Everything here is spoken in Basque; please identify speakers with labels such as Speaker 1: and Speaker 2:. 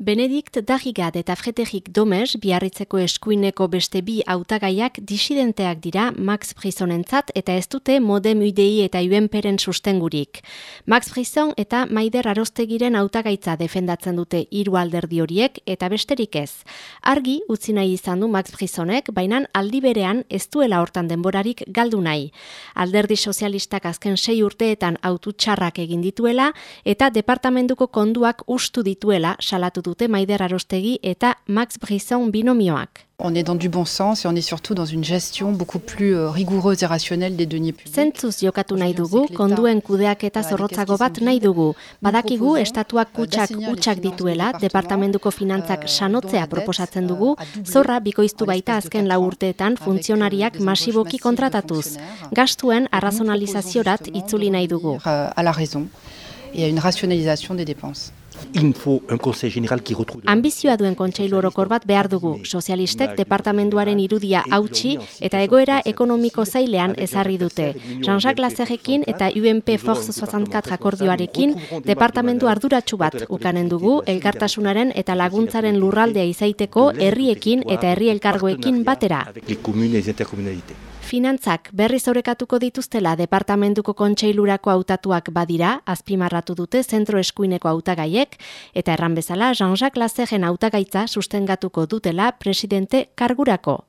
Speaker 1: Benedikt Dagigat eta Frederik Domes biarritzeko eskuineko beste bi hautagaiak disidenteak dira Max Frisonentzat eta ez dute modem UDI eta UNPren sustengurik. Max Frison eta Maider Arostegiren hautagaitza defendatzen dute hiru alderdi horiek eta besterik ez. Argi utzi nahi izan du Max Frisonek, baina aldi berean ez duela hortan denborarik galdu nahi. Alderdi sozialistak azken sei urteetan autu txarrak egin dituela eta departamentuko konduak ustu dituela salatu dute Maider Arostegi eta Max Brisson binomioak.
Speaker 2: On est dans du bon sens et on est surtout dans une gestion beaucoup plus euh, rigoureuse et rationnelle des deniers publics.
Speaker 1: Zentzuz jokatu nahi dugu, konduen kudeak eta zorrotzago bat nahi dugu. Badakigu, estatuak kutsak utxak dituela, departamentuko finantzak sanotzea proposatzen dugu, zorra bikoiztu baita azken lau urteetan funtzionariak masiboki kontratatuz. Gastuen arrazonalizaziorat itzuli nahi dugu.
Speaker 2: A la raison et à une rationalisation des dépenses.
Speaker 1: Ambizioa duen kontseilu orokor bat behar dugu. Sozialistek departamenduaren irudia hautsi eta egoera ekonomiko zailean ezarri dute. Jean-Jacques Lazerrekin eta UNP Force 64 akordioarekin departamendu arduratsu bat ukanen dugu elkartasunaren eta laguntzaren lurraldea izaiteko herriekin eta herri elkargoekin batera. Finantzak berriz orekatuko dituztela departamentuko kontseilurako hautatuak badira, azpimarratu dute zentro eskuineko hautagaiek, eta erran bezala Jean-Jacques Lazeren hautagaitza sustengatuko dutela presidente kargurako.